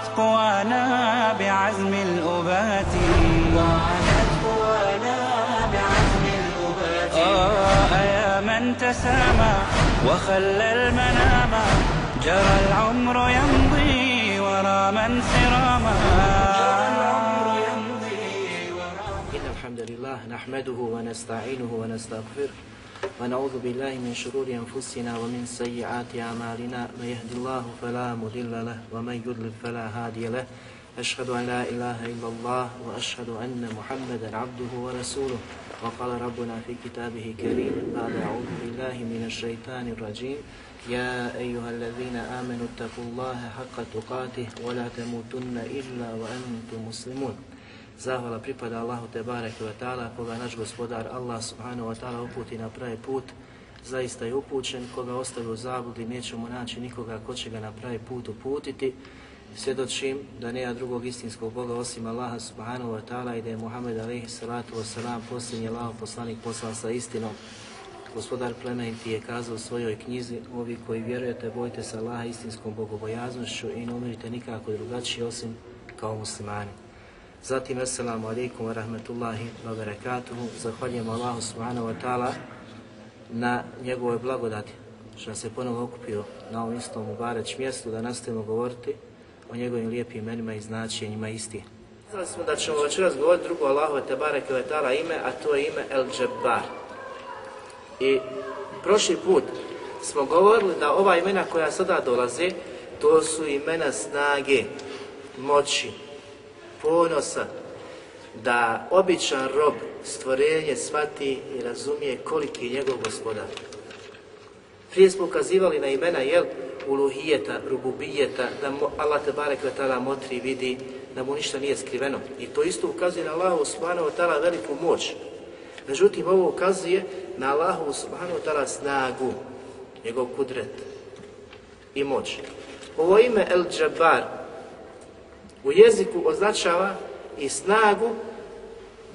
وعادت قوانا بعزم الأبات. وعادت قوانا بعزم الأبات. آه يا من تسامى وخلى المنام. جرى العمر يمضي ورا من سراما جرى العمر يمضي ورا إن الحمد لله نحمده ونستعينه ونستغفره. ونعوذ بالله من شرور أنفسنا ومن سيئات أعمالنا من يهد الله فلا مضل له ومن يضلل فلا هادي له. أشهد أن لا إله إلا الله وأشهد أن محمدا عبده ورسوله. وقال ربنا في كتابه كريم بعد أعوذ بالله من الشيطان الرجيم. يا أيها الذين آمنوا اتقوا الله حق تقاته ولا تموتن إلا وأنتم مسلمون. Zahvala pripada Allahu te bareke ta'ala, koga naš gospodar Allah subhanahu wa ta'ala uputi na pravi put, zaista je upućen, koga ostavi u zabludi, nećemo naći nikoga ko će ga na pravi put uputiti, svjedočim da nema drugog istinskog Boga osim Allaha subhanahu wa ta'ala i da je Muhammed alaihi salatu wa salam posljednji poslanik poslan sa istinom. Gospodar plemeniti je kazao u svojoj knjizi, ovi koji vjerujete, bojite se Allaha istinskom bogobojaznošću i ne umirite nikako drugačije osim kao muslimani. Zatim, assalamu alaikum wa rahmetullahi wa barakatuhu. Zahvaljujem Allahu subhanahu wa ta'ala na njegovoj blagodati što je ponovo okupio na ovom istom Mubareć mjestu da nastavimo govoriti o njegovim lijepim imenima i značenjima isti. Znali smo da ćemo večeras govoriti drugo Allahu te bareke ve ta'ala ime, a to je ime El Jabbar. I prošli put smo govorili da ova imena koja sada dolaze, to su imena snage, moći, ponosa, da običan rob stvorenje shvati i razumije koliki je njegov gospodar. Prije smo ukazivali na imena, jel, uluhijeta, rububijeta, da mu Allah te barek ve ta'ala motri vidi da mu ništa nije skriveno. I to isto ukazuje na Allahu subhanahu wa veliku moć. Međutim, ovo ukazuje na Allahu subhanahu wa snagu, njegov kudret i moć. Ovo ime El Jabbar u jeziku označava i snagu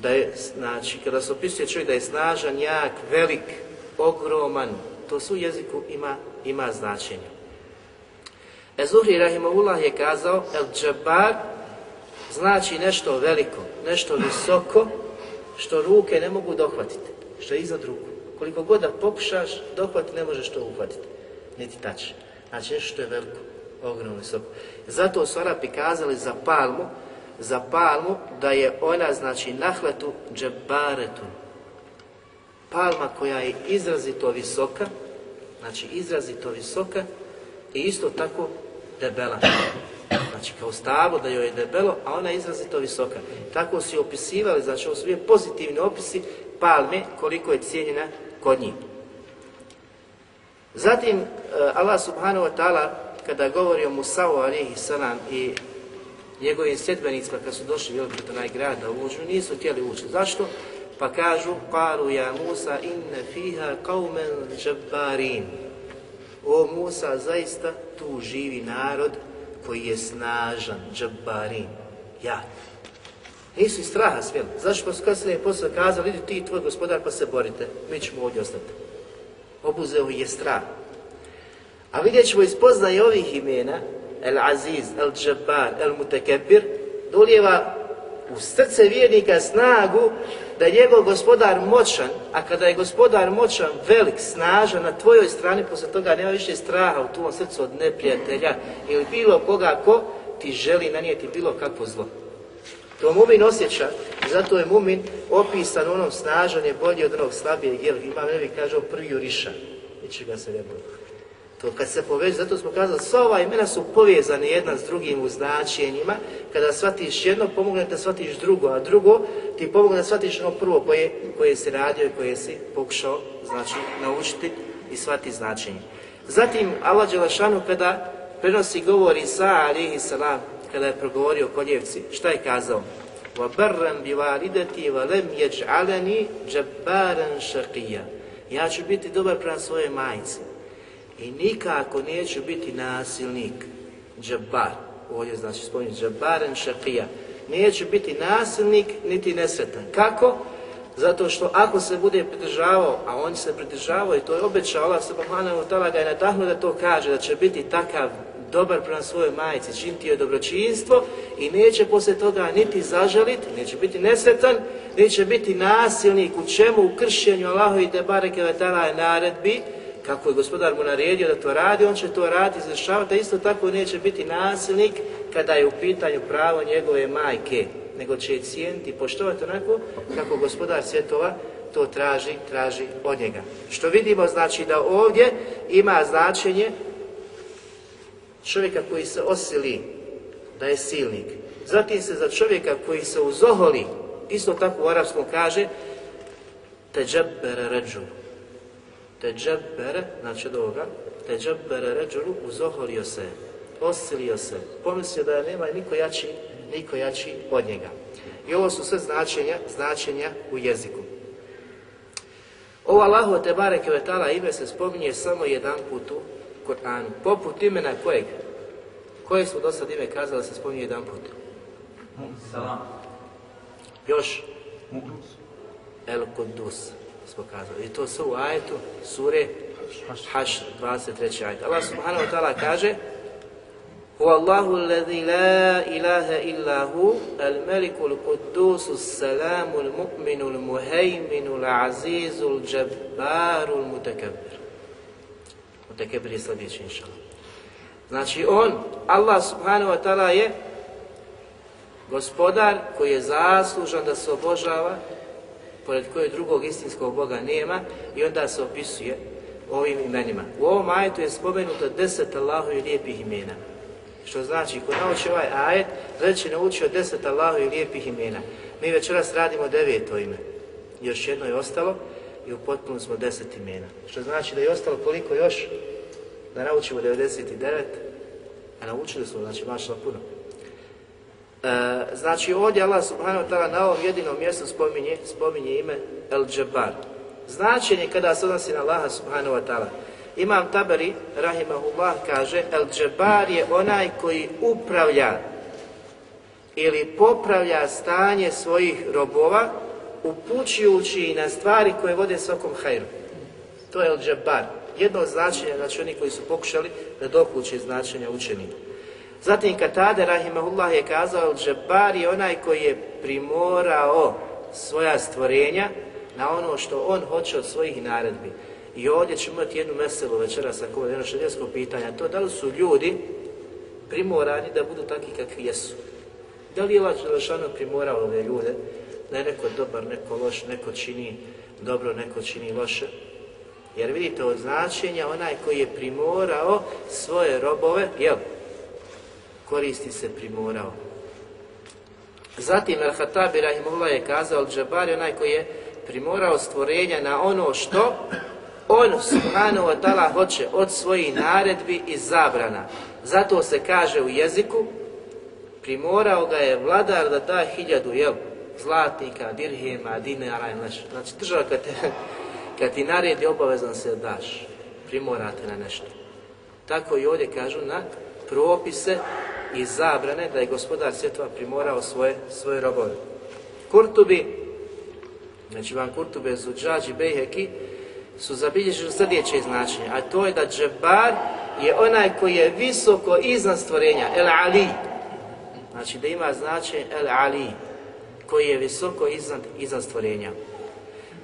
da je, znači, kada se opisuje čovjek da je snažan, jak, velik, ogroman, to su jeziku ima, ima značenje. Ezuhri Rahimahullah je kazao, El Džabar znači nešto veliko, nešto visoko, što ruke ne mogu dohvatiti, što je iznad ruku. Koliko god da pokušaš, dohvati ne možeš to uhvatiti, niti tači. Znači nešto što je veliko, ogromno visoko. Zato su Arapi kazali za palmu, za palmu da je ona znači nahletu džabaretun. Palma koja je izrazito visoka, znači izrazito visoka i isto tako debela. Znači kao stablo da joj je debelo, a ona je izrazito visoka. Tako su opisivali, znači ovo su bili pozitivni opisi palme koliko je cijenjena kod njih. Zatim Allah subhanahu wa ta'ala kada govori o Musa'u alihi salam i njegovim sljedbenicima kad su došli jel, pred onaj grad da uđu, nisu htjeli ući. Zašto? Pa kažu, qalu ja Musa inne fiha qaumen džabbarin. O Musa, zaista tu živi narod koji je snažan, džabbarin, jak. Nisu iz straha smjeli. Zašto su kasnije posle kazali, idi ti tvoj gospodar pa se borite, mi ćemo ovdje ostati. Obuzeo je strah. A vidjet ćemo iz poznaje ovih imena, El Aziz, El Džabbar, El Mutekebir, dolijeva u srce vjernika snagu da je njegov gospodar moćan, a kada je gospodar moćan, velik, snažan na tvojoj strani, posle toga nema više straha u tvom srcu od neprijatelja ili bilo koga ko ti želi nanijeti bilo kakvo zlo. To mumin osjeća, zato je mumin opisan onom snažan je bolji od onog slabijeg, jer ima nevi kaže prvi juriša, ničega se ne boji. To kad se poveže, zato smo kazali, sva ova imena su povezane jedna s drugim u značenjima. Kada shvatiš jedno, pomogne da shvatiš drugo, a drugo ti pomogne da shvatiš ono prvo koje, koje si radio i koje si pokušao znači, naučiti i shvatiti značenje. Zatim Allah Đelešanu kada prenosi govori Isa alihi salam kada je progovorio o koljevci. Šta je kazao? وَبَرًّا بِوَالِدَتِي وَلَمْ يَجْعَلَنِي جَبَّارًا شَقِيًّا Ja ću biti dobar prema svojoj majici i nikako neću biti nasilnik, džabar, ovdje znači spominje džabaren šakija, neću biti nasilnik niti nesretan. Kako? Zato što ako se bude pridržavao, a on se pridržavao i to je obećao Allah subhanahu wa ta'ala ga je nadahnuo da to kaže, da će biti takav dobar prema svojoj majici, činiti joj dobročinstvo i neće poslije toga niti zažaliti, neće biti nesretan, neće biti nasilnik. U čemu, u kršenju Allahu i Tebare Kevetala naredbi, kako je gospodar mu naredio da to radi, on će to raditi, izvršavati, a isto tako neće biti nasilnik kada je u pitanju pravo njegove majke, nego će je cijeniti i poštovati onako kako gospodar svjetova to traži, traži od njega. Što vidimo znači da ovdje ima značenje čovjeka koji se osili da je silnik. Zatim se za čovjeka koji se uzoholi, isto tako u arapskom kaže, teđabbere ređulu. Teđabbere, znači od ovoga, teđabbere ređulu, uzoholio se, osilio se, pomislio da nema niko jači, niko jači od njega. I ovo su sve značenja, značenja u jeziku. Ovo Allahu te bareke ime se spominje samo jedan put u Kur'anu. Poput imena kojeg? Koje smo do sad ime kazali da se spominje jedan put? Salam. Još? El Kudus smo kazali. I to sve u ajetu sure Haš 23. ajet. Allah subhanahu wa ta'ala kaže Huvallahu alladhi la ilaha illa hu al-maliku al-quddusu salamu al-mu'minu al-muhayminu al-azizu al-jabbaru al-mutakabbir. Mutakabbir je sljedeći inša Znači on, Allah subhanahu wa ta'ala je gospodar koji je zaslužan da se obožava pored kojeg drugog istinskog Boga nema i onda se opisuje ovim imenima. U ovom ajetu je spomenuto deset Allahu i lijepih imena. Što znači, ko nauči ovaj ajet, već je naučio deset i lijepih imena. Mi večeras radimo deveto ime. Još jedno je ostalo i u smo deset imena. Što znači da je ostalo koliko još? Da naučimo 99, a naučili smo, znači mašla puno. E, znači ovdje Allah subhanahu wa ta'ala na ovom jedinom mjestu spominje, spominje ime El Džabar. Značenje kada se odnosi na Allaha subhanahu wa ta'ala. Imam Tabari, rahimahullah, kaže El Džabar je onaj koji upravlja ili popravlja stanje svojih robova upućujući na stvari koje vode svakom hajru. To je El Džabar. Jedno od značenja, znači oni koji su pokušali da dokuće značenja učeni. Zatim Katade, rahimahullah, je kazao El Džabar je onaj koji je primorao svoja stvorenja na ono što on hoće od svojih naredbi. I ovdje ćemo imati jednu meselu večeras, ako je jedno šedjesko pitanje, to da li su ljudi primorani da budu takvi kakvi jesu. Da li je Allah Đelešanu primorao ove ljude da je neko dobar, neko loš, neko čini dobro, neko čini loše? Jer vidite od značenja onaj koji je primorao svoje robove, jel? Koristi se primorao. Zatim Al-Hatabi Rahimullah je kazao Al-Džabar je onaj koji je primorao stvorenja na ono što on subhanahu wa ta'ala hoće od svojih naredbi i zabrana. Zato se kaže u jeziku primorao ga je vladar da da hiljadu jel, zlatnika, dirhema, dinara. Znači država kad, te, kad ti naredi obavezan se daš, primorate na nešto. Tako i ovdje kažu na propise i zabrane da je gospodar svjetova primorao svoje, svoje robove. Kurtubi, znači van Kurtube, Zuđađi, Bejheki, su zabilježili sljedeće značenje, a to je da džebar je onaj koji je visoko iznad stvorenja, el ali. Znači da ima značenje el ali, koji je visoko iznad, iznad stvorenja.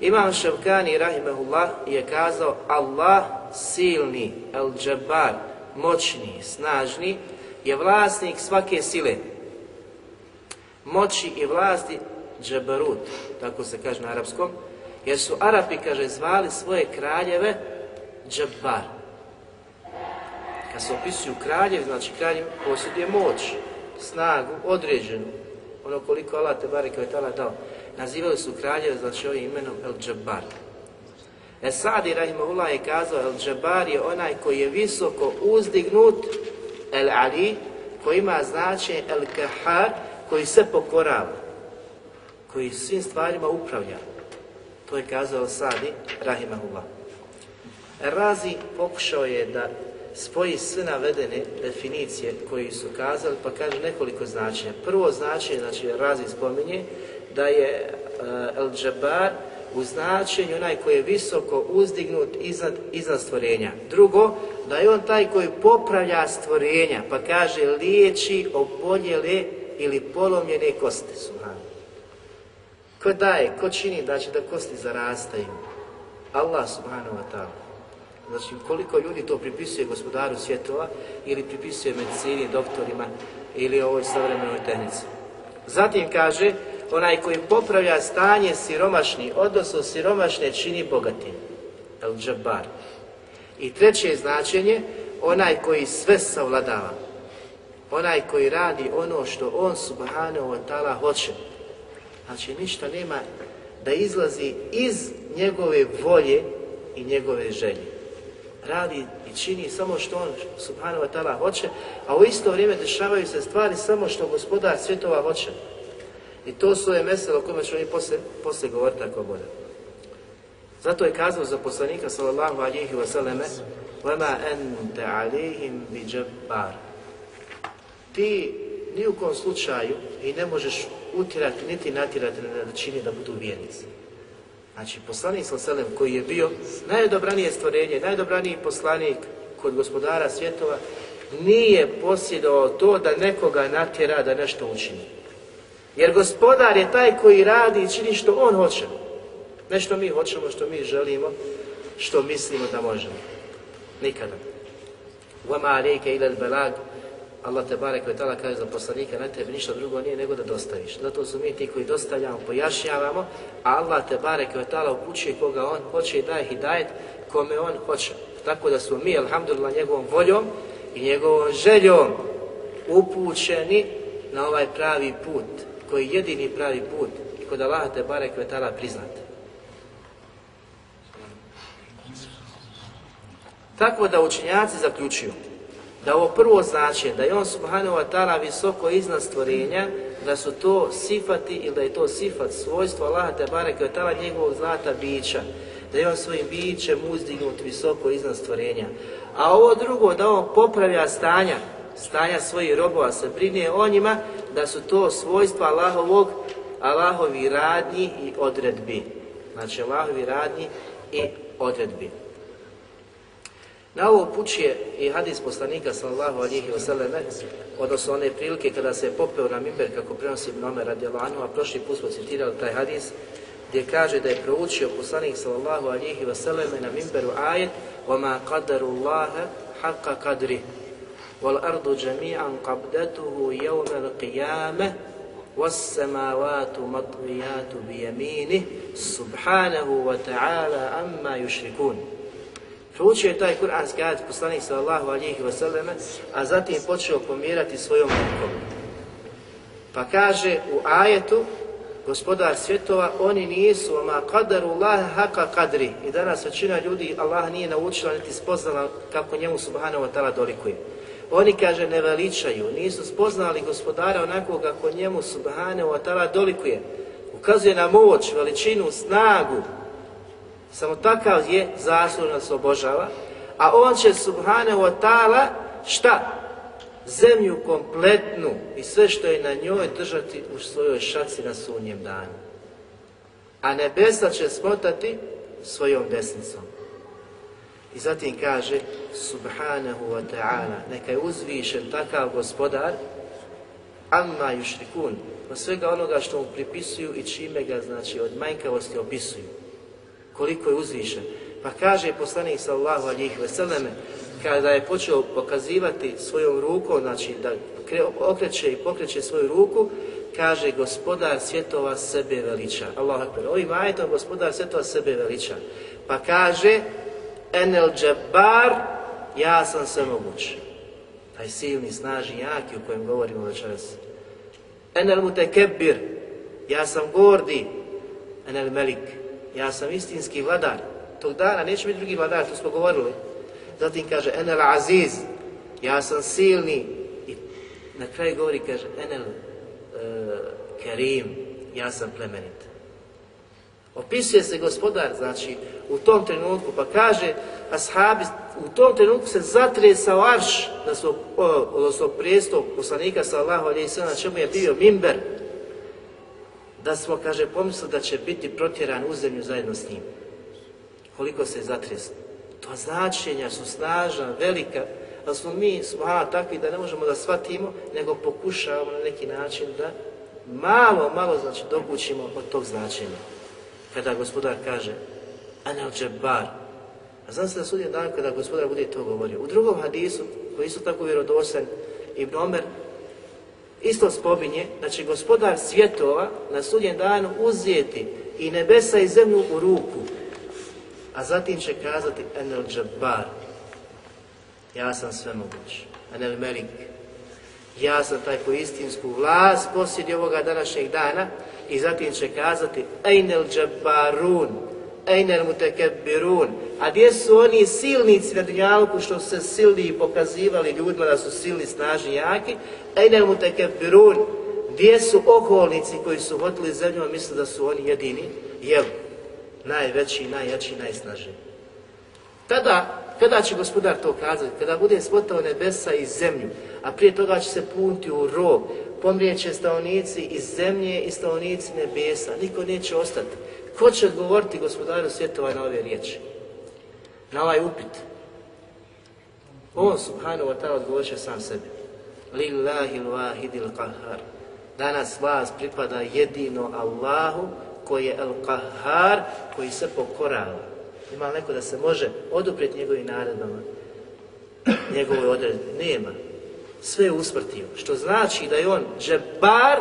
Imam Ševkani, rahimahullah, je kazao Allah silni, el džebar, moćni, snažni, je vlasnik svake sile. Moći i vlasti džebarut, tako se kaže na arapskom, jer su Arapi, kaže, zvali svoje kraljeve džabar. Kad se opisuju kraljevi, znači kraljev posjeduje moć, snagu, određenu, ono koliko Allah te bare kao je tala dao. Nazivali su kraljeve, znači ovim imenom El Džabar. Esadi Rahimahullah je kazao, El Džabar je onaj koji je visoko uzdignut El Ali, koji ima značenje El Kahar, koji se pokorava, koji svim stvarima upravlja. To je kazao Sadi, Rahimahullah. Razi pokušao je da spoji sve navedene definicije koji su kazali, pa kaže nekoliko značenja. Prvo značenje, znači Razi spominje, da je El Džabar u značenju onaj koji je visoko uzdignut iznad, iznad stvorenja. Drugo, da je on taj koji popravlja stvorenja, pa kaže liječi oboljele ili polomljene kosti. Subhanu. Ko daje, ko čini da će da kosti zarastaju? Allah subhanahu wa ta'ala. Znači, koliko ljudi to pripisuje gospodaru svjetova ili pripisuje medicini, doktorima ili ovoj savremenoj tehnici. Zatim kaže, onaj koji popravlja stanje siromašni, odnosno siromašne čini bogatim. El džabar. I treće značenje, onaj koji sve savladava. Onaj koji radi ono što on subhanahu wa ta'ala hoće. Znači ništa nema da izlazi iz njegove volje i njegove želje. Radi i čini samo što on subhanahu wa ta'ala hoće, a u isto vrijeme dešavaju se stvari samo što gospodar svjetova hoće. I to su je mesele o kome ćemo mi poslije, poslije govoriti ako bude. Zato je kazao za poslanika sallallahu alihi wasallame وَمَا أَنْتَ عَلِيهِمْ بِجَبَّارِ Ti ni u kom slučaju i ne možeš utjerati niti natjerati da čini da budu vjernici. Znači, poslanik sallallahu koji je bio najodobranije stvorenje, najdobraniji poslanik kod gospodara svjetova, nije posjedovao to da nekoga natjera da nešto učini. jer gospodar je taj koji radi i čini što on hoće. Ne što mi hoćemo, što mi želimo, što mislimo da možemo. Nikada. Vama ilal belag. Allah te barek ve tala kaže za poslanika, na tebi ništa drugo nije nego da dostaviš. Zato su mi ti koji dostavljamo, pojašnjavamo, a Allah te barek ve tala upućuje koga on hoće i daje hidajet kome on hoće. Tako da smo mi, alhamdulillah, njegovom voljom i njegovom željom upućeni na ovaj pravi put koji je jedini pravi put i kod Allah te barek ve tala priznat. Tako da učenjaci zaključuju da ovo prvo znači da je on subhanahu wa ta'ala visoko iznad stvorenja, da su to sifati ili da je to sifat svojstvo Allaha te bareke wa ta'ala njegovog zlata bića, da je on svojim bićem uzdignut visoko iznad stvorenja. A ovo drugo, da on popravlja stanja, stanja svojih robova, se brine o njima, da su to svojstva Allahovog, Allahovi radnji i odredbi. Znači Allahovi radnji i odredbi. Na ovo upućuje i hadis poslanika sallallahu alihi wasallam, odnosno one prilike kada se je popeo na mimber kako prenosi Ibn Omer radijalanu, a prošli put smo citirali taj hadis, gdje kaže da je proučio poslanik sallallahu alihi wasallam na mimberu ajet وَمَا قَدَرُ اللَّهَ حَقَّ قَدْرِ وَالْأَرْضُ جَمِيعًا قَبْدَتُهُ يَوْمَ الْقِيَامَةِ وَالسَّمَاوَاتُ مَطْوِيَاتُ بِيَمِينِهِ سُبْحَانَهُ وَتَعَالَى أَمَّا يُشْرِكُونَ Proučio je taj kuranski ajet poslanik sallallahu alihi wasallam, a zatim počeo pomirati svojom rukom. Pa kaže u ajetu, gospodar svjetova, oni nisu, ma kadaru Allah haka kadri. I danas većina ljudi Allah nije naučila niti spoznala kako njemu subhanahu wa ta'ala dolikuje. Oni, kaže, ne veličaju, nisu spoznali gospodara onako kako njemu subhanahu wa ta'ala dolikuje. Ukazuje na moć, veličinu, snagu, samo takav je zaslužno se obožava, a on će subhanahu wa ta'ala šta? Zemlju kompletnu i sve što je na njoj držati u svojoj šaci na sunnjem danu. A nebesa će smotati svojom desnicom. I zatim kaže subhanahu wa ta'ala neka je uzvišen takav gospodar amma yušrikun od svega onoga što mu pripisuju i čime ga znači od manjkavosti opisuju koliko je uzvišen. Pa kaže poslanik sallallahu alihi veseleme, kada je počeo pokazivati svojom rukom, znači da okreće i pokreće svoju ruku, kaže gospodar svjetova sebe veliča. Allah akbar. Ovim ajetom gospodar svjetova sebe veliča. Pa kaže enel džabar, ja sam sve moguć. Taj silni, snažni, jaki o kojem govorimo večeras. Enel mutekebir, ja sam gordi. Enel melik, ja sam istinski vladar. Tog dana neće biti drugi vladar, to smo govorili. Zatim kaže, enel aziz, ja sam silni. I na kraju govori, kaže, enel e, kerim, ja sam plemenit. Opisuje se gospodar, znači, u tom trenutku, pa kaže, ashabi, u tom trenutku se zatresao arš, da su, odnosno prijestup poslanika sallahu alaihi sallam, na čemu je bio mimber, da smo, kaže, pomislili da će biti protjeran u zemlju zajedno s njim. Koliko se zatreslo. To značenja su snažna, velika, da smo mi smo takvi da ne možemo da shvatimo, nego pokušavamo na neki način da malo, malo znači dokućimo od tog značenja. Kada gospodar kaže Anel Džebar, a znam se da sudje dan kada gospodar bude to govorio. U drugom hadisu, koji isto tako vjerodosan, Ibn Omer isto spominje da će gospodar svjetova na sudnjem danu uzeti i nebesa i zemlju u ruku, a zatim će kazati Enel Džabar, ja sam sve moguć, Enel Melik, ja sam taj koji istinsku vlast posjedi ovoga današnjeg dana i zatim će kazati Ejnel Džabarun, Ejnel Mutekebirun, a gdje su oni silnici na dunjalku što se silni i pokazivali ljudima da su silni, snažni, jaki, Ejnel Mutekebirun, gdje su okolnici koji su hotili zemljom i misle da su oni jedini, jel, najveći, najjači, najsnažniji. Tada, kada će gospodar to kazati? Kada bude spotao nebesa i zemlju, a prije toga će se punti u rog, pomrijeće stanovnici iz zemlje i stanovnici nebesa, niko neće ostati. Ko će odgovoriti gospodaru svjetova na ove riječi? Na ovaj upit? On subhanahu wa ta'ala odgovorit će sam sebi. Lillahi l-wahidil qahar. Danas vas pripada jedino Allahu koji je el-qahar, koji se pokorava. Ima neko da se može oduprijeti njegovim naredbama, njegovoj odredbi? Nema. Sve usmrtio. Što znači da je on džebar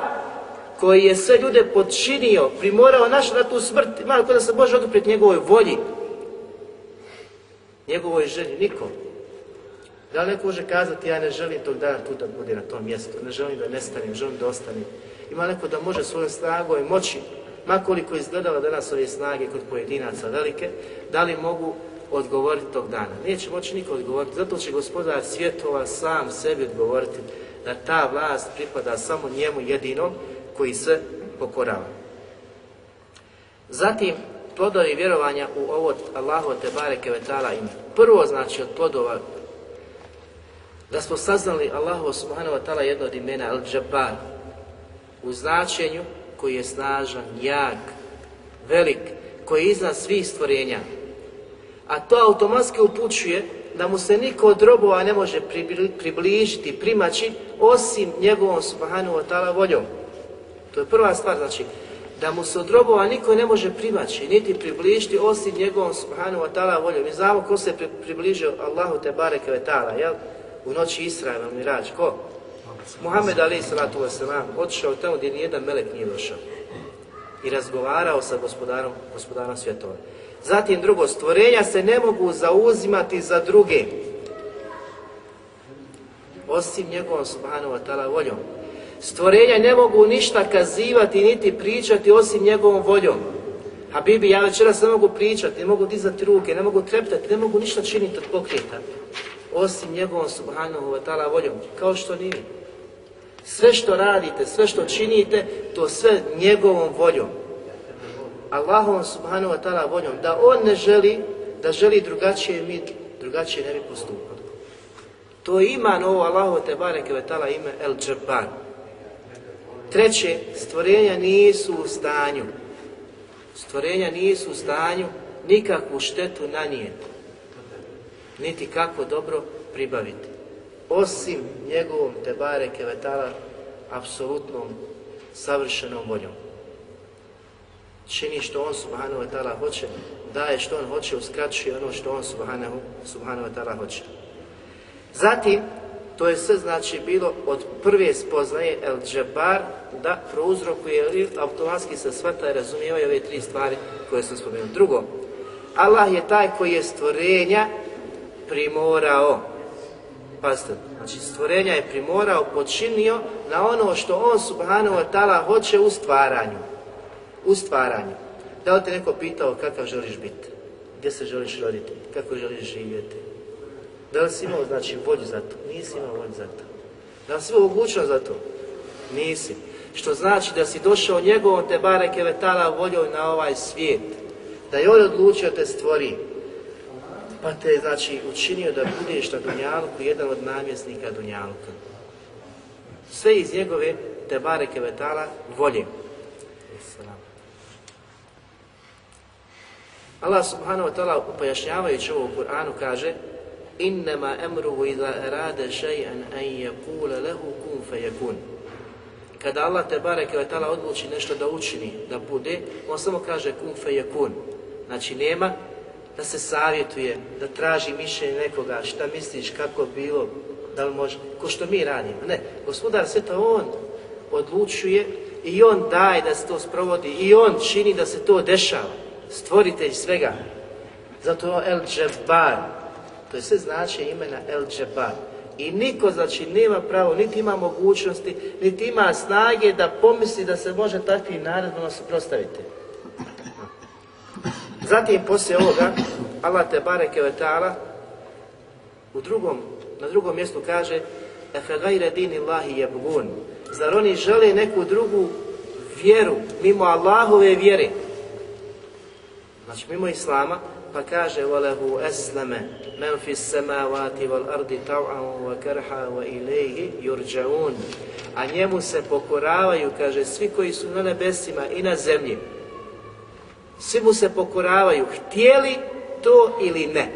koji je sve ljude podčinio, primorao naš na tu smrt, ima li ko da se može oduprijeti njegovoj volji, njegovoj želji? Niko. Da li neko može kazati ja ne želim tog dana tu da bude na tom mjestu, ne želim da nestanem, želim da ostanem. Ima neko da može svojom snagom i moći, makoliko izgledala danas ove snage kod pojedinaca velike, da li mogu odgovoriti tog dana. Neće moći niko odgovoriti, zato će gospodar svjetova sam sebi odgovoriti da ta vlast pripada samo njemu jedinom koji se pokorava. Zatim, plodovi vjerovanja u ovo Allahu te bareke vetala ime. Prvo znači od plodova da smo saznali Allahu subhanahu wa ta'ala jedno od imena Al-Jabbar u značenju koji je snažan, jak, velik, koji je iznad svih stvorenja. A to automatski upućuje da mu se niko od robova ne može približiti, primaći, osim njegovom subhanahu wa ta'ala voljom. To je prva stvar, znači, da mu se od robova niko ne može primaći, niti približiti, osim njegovom subhanahu wa ta'ala voljom. Mi znamo ko se približio Allahu te bareke ve ta'ala, jel? U noći Israela, Mirađ, ko? Muhammed Ali salatu wasalam otišao tamo gdje nijedan melek nije došao i razgovarao sa gospodarom, gospodarom svjetova. Zatim drugo, stvorenja se ne mogu zauzimati za druge, osim njegovom subhanahu wa ta'ala voljom. Stvorenja ne mogu ništa kazivati niti pričati osim njegovom voljom. Habibi, ja večeras ne mogu pričati, ne mogu dizati ruke, ne mogu treptati, ne mogu ništa činiti od pokreta, osim njegovom subhanahu wa ta'ala voljom, kao što ni vi. Sve što radite, sve što činite, to sve njegovom voljom. Allahom subhanahu wa ta'ala voljom, da on ne želi, da želi drugačije, mi drugačije ne bi postupali. To ima novo Allahu te bareke ve ta'ala ime El Džabbar. Treće, stvorenja nisu u stanju, stvorenja nisu u stanju nikakvu štetu nanijeti, niti kako dobro pribaviti osim njegovom Tebare Kevetala apsolutnom savršenom voljom. Čini što on Subhanahu wa ta'ala hoće, daje što on hoće, uskraćuje ono što on Subhanahu, Subhanahu wa ta'ala hoće. Zatim, to je sve znači bilo od prve spoznaje El Džabar da prouzrokuje automatski se svata i razumijevaju ove tri stvari koje sam spomenuo. Drugo, Allah je taj koji je stvorenja primorao Pazite, znači stvorenja je primorao, počinio na ono što on subhanahu wa ta'ala hoće u stvaranju. U stvaranju. Da li te neko pitao kakav želiš biti? Gdje se želiš roditi? Kako želiš živjeti? Da li si imao znači volju za to? Nisi imao volju za to. Da li si imao mogućnost za to? Nisi. Što znači da si došao njegovom te bareke vetala voljom na ovaj svijet. Da je on odlučio te stvori. Pa te znači učinio da budeš na Dunjalku jedan od namjesnika Dunjalka. Sve iz njegove te bareke vetala volje. Allah subhanahu wa ta'ala pojašnjavajući ovo u Kur'anu kaže Innama emruhu iza erade še'an an yakula lehu kun fayakun. Kada Allah te bareke ve ta'ala odluči nešto da učini, da bude, on samo kaže kun fayakun. Znači nema da se savjetuje, da traži mišljenje nekoga, šta misliš, kako bilo, da li može, ko što mi radimo. Ne, gospodar sve to on odlučuje i on daje da se to sprovodi i on čini da se to dešava stvoritelj svega. Zato El Džebar, to je sve znači imena El Džebar. I niko znači nema pravo, niti ima mogućnosti, niti ima snage da pomisli da se može takvim naredbama suprostaviti. Zatim poslije ovoga, Allah te bareke ta'ala u drugom, na drugom mjestu kaže Allahi jebgun. Zar oni žele neku drugu vjeru mimo Allahove vjere? Znači mimo Islama, pa kaže وَلَهُ أَسْلَمَ مَنْ فِي السَّمَاوَاتِ وَالْأَرْضِ طَوْعًا وَكَرْحًا وَإِلَيْهِ يُرْجَعُونَ A njemu se pokoravaju, kaže, svi koji su na nebesima i na zemlji. Svi mu se pokoravaju, htjeli to ili ne.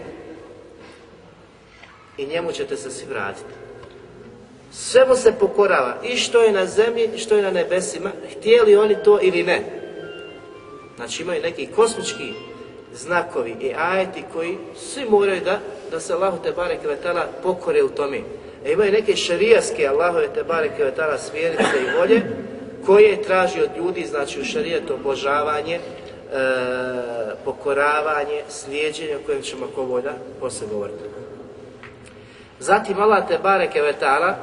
I njemu ćete se svi vratiti. Sve mu se pokorava, i što je na zemlji, i što je na nebesima, htjeli oni to ili ne. Znači imaju neki kosmički znakovi i ajeti koji svi moraju da, da se Allahu te barek vetala pokore u tome. E imaju neke šarijaske Allahove te barek vetala smjernice i volje koje traži od ljudi, znači u šarijetu obožavanje, e, pokoravanje, slijedženje o kojem ćemo ako volja poslije govoriti. Zatim Allah te bareke vetala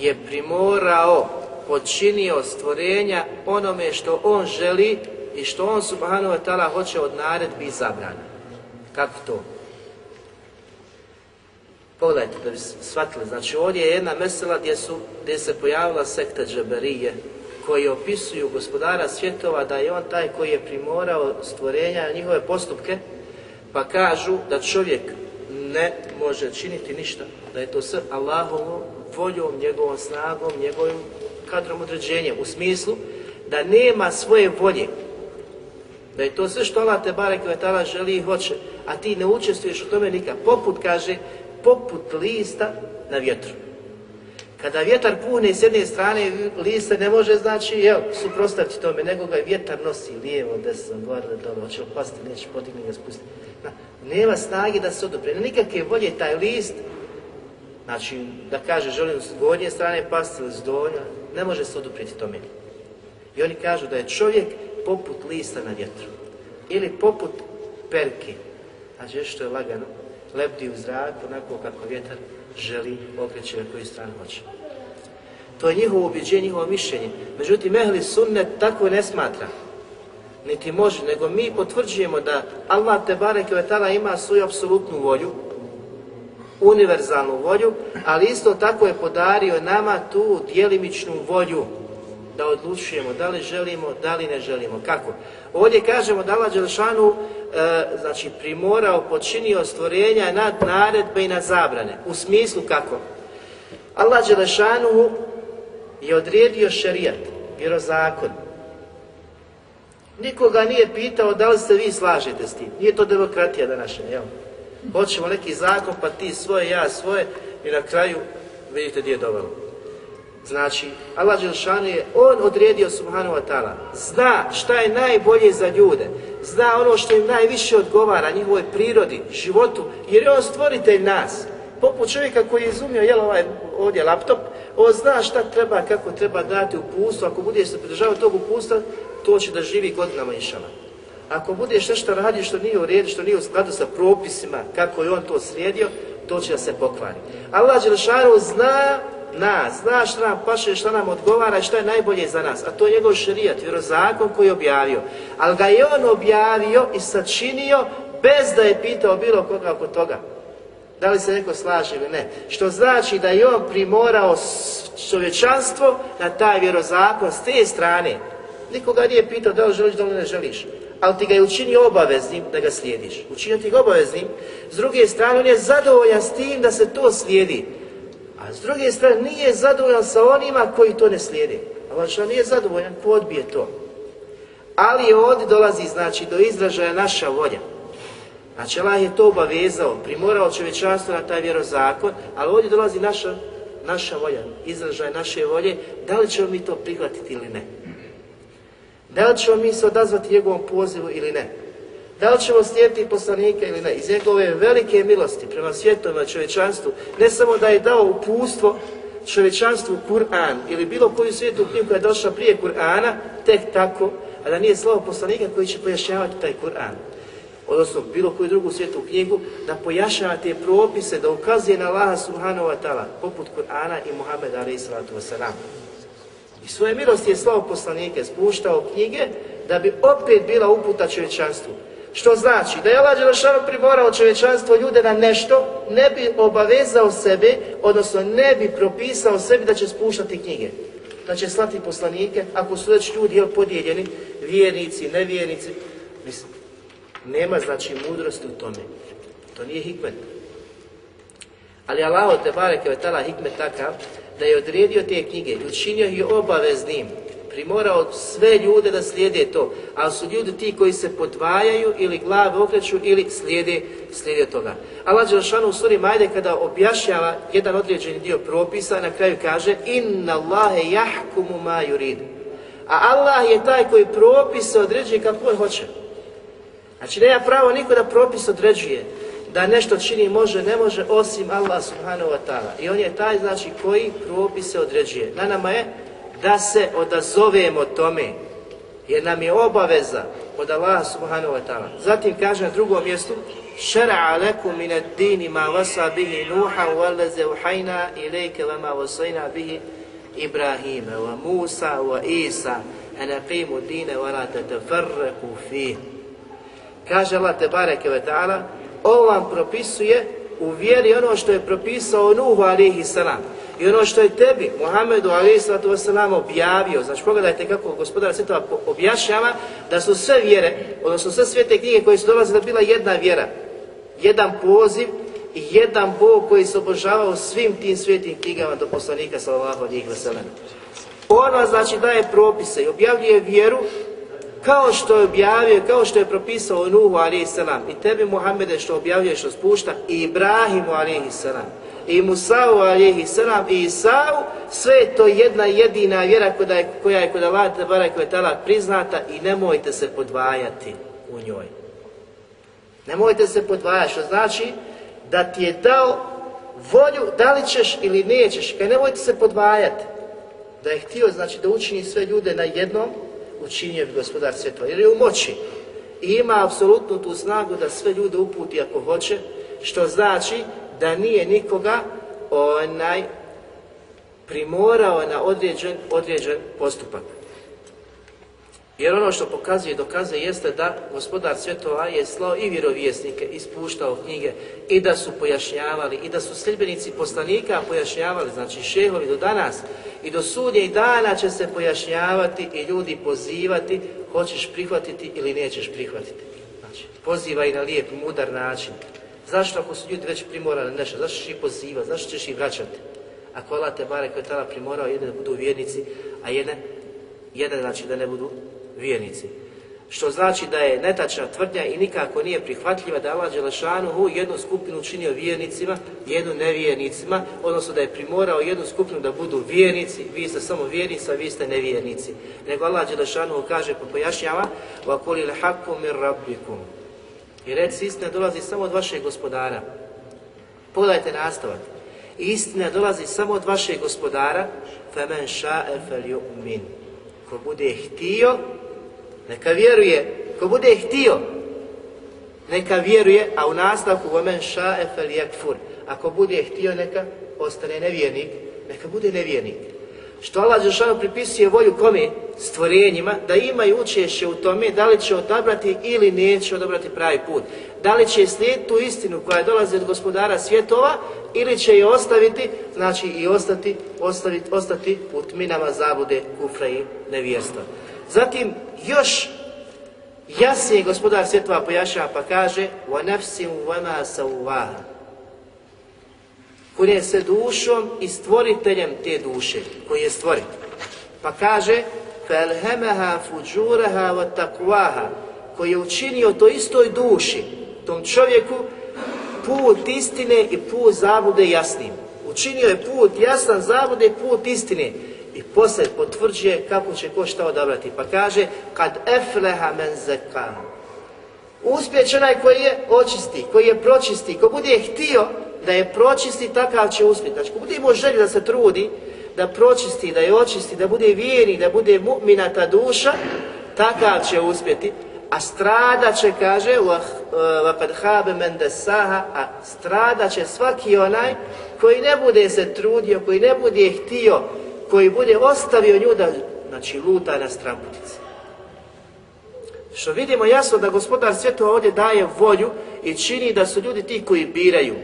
je primorao, počinio stvorenja onome što on želi i što on subhanahu wa ta'ala hoće od naredbi zabrana. Kako to? Pogledajte da bi shvatili, znači ovdje je jedna mesela gdje, su, gdje se pojavila sekta džaberije koji opisuju gospodara svjetova da je on taj koji je primorao stvorenja njihove postupke pa kažu da čovjek ne može činiti ništa, da je to sve Allahovom voljom, njegovom snagom, njegovim kadrom određenjem, u smislu da nema svoje volje, da je to sve što Allah te barek vetala želi i hoće, a ti ne učestvuješ u tome nikad. Poput, kaže, poput lista na vjetru. Kada vjetar puhne s jedne strane, lista ne može znači, jel, suprostaviti tome, nego ga vjetar nosi lijevo, desno, gore, dole, hoće opasti, neće podigni ga spustiti. Na, nema snage da se odupre, nikakve volje taj list, znači, da kaže, želim s gornje strane pasti ili s donja, ne može se oduprijeti tome. I oni kažu da je čovjek poput lista na vjetru. Ili poput perke. Znači što je lagano, lebdi u zraku, onako kako vjetar želi, okreće na koju stranu hoće. To je njihovo ubjeđenje, njihovo mišljenje. Međutim, ehli sunnet tako ne smatra. Niti može, nego mi potvrđujemo da Allah te vetala ima svoju apsolutnu volju, univerzalnu volju, ali isto tako je podario nama tu dijelimičnu volju da odlučujemo da li želimo, da li ne želimo. Kako? Ovdje kažemo da Allah Đelšanu e, znači primorao, počinio stvorenja nad naredbe i nad zabrane. U smislu kako? Allah Đelšanu je odredio šerijat, vjerozakon. Nikoga nije pitao da li se vi slažete s tim. Nije to demokratija današnja, jel? Hoćemo neki zakon, pa ti svoje, ja svoje i na kraju vidite gdje je dovelo. Znači, Allah Đelšanu je On odredio Subhanu wa ta'ala. Zna šta je najbolje za ljude. Zna ono što im najviše odgovara njihovoj prirodi, životu, jer je On stvoritelj nas. Poput čovjeka koji je izumio, jel ovaj ovdje laptop, on zna šta treba, kako treba dati upustvo. Ako budeš se pridržavao tog upustva, to će da živi godinama inšala. Ako budeš nešto radi što nije u redu, što nije u skladu sa propisima, kako je on to slijedio, to će da se pokvari. Allah Đelšanu zna nas, zna šta nam paše, šta nam odgovara šta je najbolje za nas. A to je njegov šerijat, vjerozakon koji je objavio. Ali ga je on objavio i sačinio bez da je pitao bilo koga oko toga. Da li se neko slaže ili ne? Što znači da je on primorao čovječanstvo na taj vjerozakon s te strane. Nikoga nije pitao da li želiš, da li ne želiš. Ali ti ga je učinio obaveznim da ga slijediš. Učinio ti ga obaveznim. S druge strane, on je zadovoljan s tim da se to slijedi. A s druge strane, nije zadovoljan sa onima koji to ne slijede. Što nije zadovoljan ko odbije to. Ali ovdje dolazi znači do izražaja naša volja. Znači Allah je to obavezao, primorao čovječanstvo na taj vjerozakon, ali ovdje dolazi naša, naša volja, izražaj naše volje, da li ćemo mi to prihvatiti ili ne. Da li ćemo mi se odazvati njegovom pozivu ili ne. Da li ćemo slijediti poslanika ili ne. Iz njegove velike milosti prema svijetovima čovječanstvu, ne samo da je dao upustvo čovječanstvu Kur'an ili bilo koju svijetu knjigu koja je došla prije Kur'ana, tek tako, a da nije slovo poslanika koji će pojašnjavati taj Kur'an odnosno bilo koju drugu svijetu knjigu, da pojašnjava te propise, da ukazuje na Allaha subhanahu wa ta'ala, poput Kur'ana i Muhammeda alaih wasalam. I svoje milosti je slao poslanike, spuštao knjige, da bi opet bila uputa čovječanstvu. Što znači da je Allah Đelešanu primorao čovječanstvo ljude na nešto, ne bi obavezao sebe, odnosno ne bi propisao sebi da će spuštati knjige. Da će slati poslanike, ako su već ljudi podijeljeni, vjernici, nevjernici, mislim, nema znači mudrosti u tome. To nije hikmet. Ali Allah te bareke ve tala hikmet takav da je odredio te knjige i učinio ih obaveznim. Primorao sve ljude da slijede to, ali su ljudi ti koji se podvajaju ili glave okreću ili slijede, slijede toga. Allah Đelšanu u suri Majde kada objašnjava jedan određeni dio propisa, na kraju kaže Inna Allahe jahkumu ma yurid. A Allah je taj koji propise određuje kako hoće. Znači nema pravo niko da propis određuje da nešto čini može, ne može, osim Allah subhanahu wa ta'ala. I on je taj, znači, koji propise određuje. Na nama je da se odazovemo tome, jer nam je obaveza od Allaha subhanahu wa ta'ala. Zatim kaže na drugom mjestu Šera'a lekum min ad-dini ma wasa bihi Nuha wallazi uhajna ilike wa ma wasajna bihi Ibrahima wa Musa wa Isa an aqimu dine wa la tatafarraku fih. Kaže Allah te bareke ve ta'ala, on vam propisuje u vjeri ono što je propisao Nuhu alihi salam. I ono što je tebi, Muhammedu alihi salatu wasalam, objavio. Znači pogledajte kako gospodar svjetova objašnjava da su sve vjere, odnosno sve svete knjige koje su dolazile bila jedna vjera. Jedan poziv i jedan Bog koji se obožavao svim tim svetim knjigama do poslanika sallallahu alihi wasalam. On vam znači daje propise i objavljuje vjeru kao što je objavio, kao što je propisao Nuhu a.s. i tebi Muhammede što objavljuje, što spušta, i Ibrahimu a.s. i Musa'u a.s. i Isa'u, sve je to jedna jedina vjera koja je, koja je kod Allah je priznata i nemojte se podvajati u njoj. Nemojte se podvajati, što znači da ti je dao volju da li ćeš ili nećeš, kaj nemojte se podvajati. Da je htio, znači, da učini sve ljude na jednom, učinio bi gospodar svjetova, jer je u moći. I ima apsolutnu tu snagu da sve ljude uputi ako hoće, što znači da nije nikoga onaj primorao na određen, određen postupak. Jer ono što pokazuje i dokazuje jeste da gospodar svjetova je slao i vjerovjesnike, ispuštao knjige i da su pojašnjavali i da su sljedbenici poslanika pojašnjavali, znači šehovi do danas i do i dana će se pojašnjavati i ljudi pozivati hoćeš prihvatiti ili nećeš prihvatiti. Znači, poziva i na lijep, mudar način. Zašto ako su ljudi već primorali nešto, zašto ćeš ih pozivati, zašto ćeš ih vraćati? Ako Allah te bare koji je tada primorao, jedan da budu vjernici, a jedan, jedan znači da ne budu vjernici. Što znači da je netačna tvrdnja i nikako nije prihvatljiva da Allah Đelešanuhu jednu skupinu činio vjernicima, jednu nevjernicima, odnosno da je primorao jednu skupinu da budu vjernici, vi ste samo vjernici, a vi ste nevjernici. Nego Allah Đelešanuhu kaže, pa pojašnjava, وَقُلِ الْحَقُّ مِنْ رَبِّكُمْ i reci istina dolazi samo od vašeg gospodara. Pogledajte nastavak. Istina dolazi samo od vašeg gospodara. Femen ša'e fel min. Ko bude htio, neka vjeruje. Ko bude htio, neka vjeruje, a u nastavku vomen ša'e fel Ako bude htio, neka ostane nevjernik. Neka bude nevjernik. što Allah Đelšanu pripisuje volju kome? Stvorenjima, da imaju učešće u tome da li će odabrati ili neće odabrati pravi put. Da li će slijediti tu istinu koja dolazi od gospodara svjetova ili će je ostaviti, znači i ostati, ostaviti, ostati u tminama zabude, kufra i nevjerstva. Zatim, još jasnije gospodar svjetova pojašnjava pa kaže وَنَفْسِمْ وَمَا سَوْوَاهَا koji je se dušom i stvoriteljem te duše koji je stvorit. Pa kaže فَلْهَمَهَا فُجُورَهَا وَتَقْوَاهَا koji je učinio to istoj duši, tom čovjeku, put istine i put zabude jasnim. Učinio je put jasan, zabude put istine. I poslije potvrđuje kako će ko šta odabrati. Pa kaže, kad efleha men zeka. Uspjeć onaj koji je očisti, koji je pročisti, ko bude htio da je pročisti, takav će uspjeti. Znači, ko bude imao želju da se trudi, da pročisti, da je očisti, da bude vjerni, da bude mu'mina ta duša, takav će uspjeti. A strada će, kaže, وَقَدْ خَابَ مَنْ دَسَاهَا A strada će svaki onaj koji ne bude se trudio, koji ne bude htio, koji bude ostavio nju da, znači, luta na stramputici. Što vidimo jasno da gospodar svjetova ovdje daje volju i čini da su ljudi ti koji biraju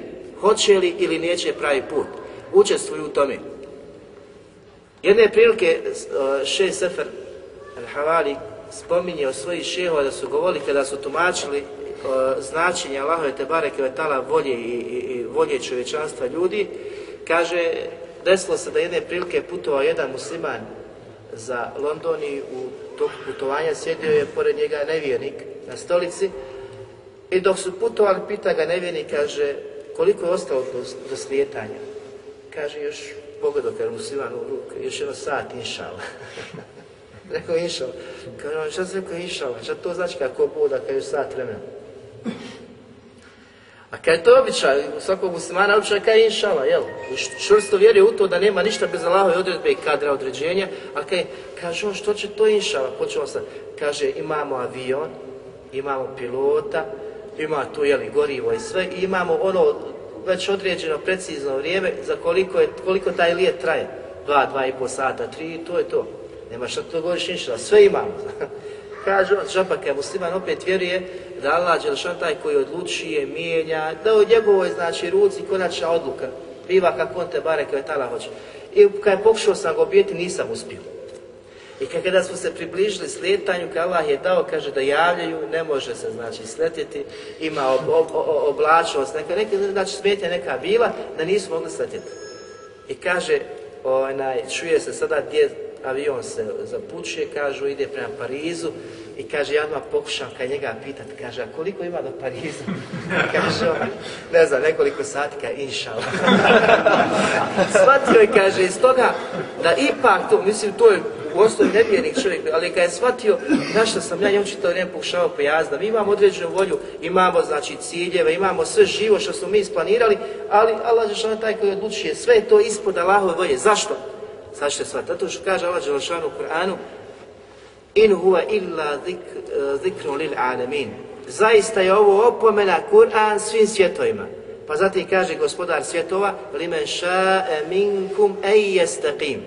hoće li ili neće pravi put. Učestvuju u tome. Jedne prilike šest Sefer al-Havali spominje o svojih šehova da su govorili kada su tumačili značenje Allahove Tebare Kvetala volje i, i, i volje čovječanstva ljudi, kaže desilo se da jedne prilike putovao jedan musliman za London i u toku putovanja sjedio je pored njega nevjernik na stolici i dok su putovali pita ga nevjernik, kaže koliko je ostalo do, do slijetanja? Kaže još pogodo, kaže musliman u ruku, još jedno sat inšala. rekao inšala. Kaže on, šta se rekao inšala? Šta to znači kako boda, kaže sat vremena? A kad je to običaj, svakog muslimana običaj kaj je inšala, jel? Čvrsto vjeruje u to da nema ništa bez Allahove odredbe i kadra određenja, a kaj, kaže on, što će to inšala? Počeo sam, kaže, imamo avion, imamo pilota, ima tu, jeli, gorivo i sve, i imamo ono već određeno, precizno vrijeme za koliko, je, koliko taj lijet traje. Dva, dva i pol sata, tri, to je to. Nema šta to govoriš inšala, sve imamo. Kaže on, žabaka, musliman opet vjeruje da Allah Đelšan taj koji odlučuje, mijenja, da u njegovoj znači ruci konačna odluka biva kako on te bare kao je tala hoće. I kad je pokušao sam ga obijeti, nisam uspio. I kada smo se približili sletanju, kad Allah je dao, kaže da javljaju, ne može se znači sletjeti, ima ob, ob, ob, oblačnost, neka, neka, znači smetnja neka bila, da nisu mogli sletjeti. I kaže, onaj, čuje se sada gdje avion se zapučuje, kažu ide prema Parizu i kaže ja odmah pokušam kaj njega pitat, kaže a koliko ima do Pariza? kaže on, ne znam, nekoliko sati, kaže inšala. Shvatio je, kaže, iz toga da ipak to, mislim, to je u osnovi nevjernik čovjek, ali kad je shvatio na što sam ja njom čito vrijeme pokušavao pojasniti, mi imamo određenu volju, imamo znači ciljeve, imamo sve živo što smo mi isplanirali, ali Allah je taj koji odlučuje, sve je to ispod Allahove volje. Zašto? Sad ćete shvatiti. Zato što kaže Allah Đelšanu u Kur'anu In huwa illa zikru lil alamin. Zaista je ovo opomena Kur'an svim svjetovima. Pa zatim kaže gospodar svjetova limen ša'e minkum ej jestaqim.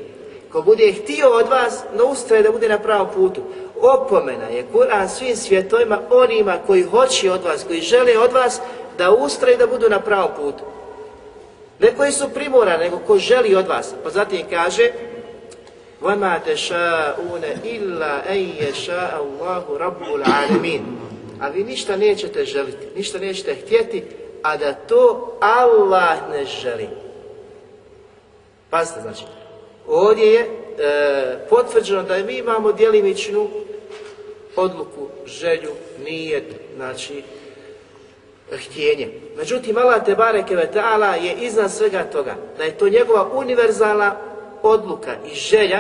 Ko bude htio od vas, na ustraje da bude na pravom putu. Opomena je Kur'an svim svjetovima onima koji hoće od vas, koji žele od vas da ustraje da budu na pravom putu. Ne koji su primorani, nego ko želi od vas. Pa zatim kaže وَمَا تَشَاءُونَ إِلَّا أَنْ يَشَاءَ اللَّهُ رَبُّ الْعَالَمِينَ A vi ništa nećete želiti, ništa nećete htjeti, a da to Allah ne želi. Pazite, znači, ovdje je e, potvrđeno da mi imamo djelimičnu odluku, želju, nijet, znači, htjenje. Međutim, Allah te bareke je iznad svega toga, da je to njegova univerzalna odluka i želja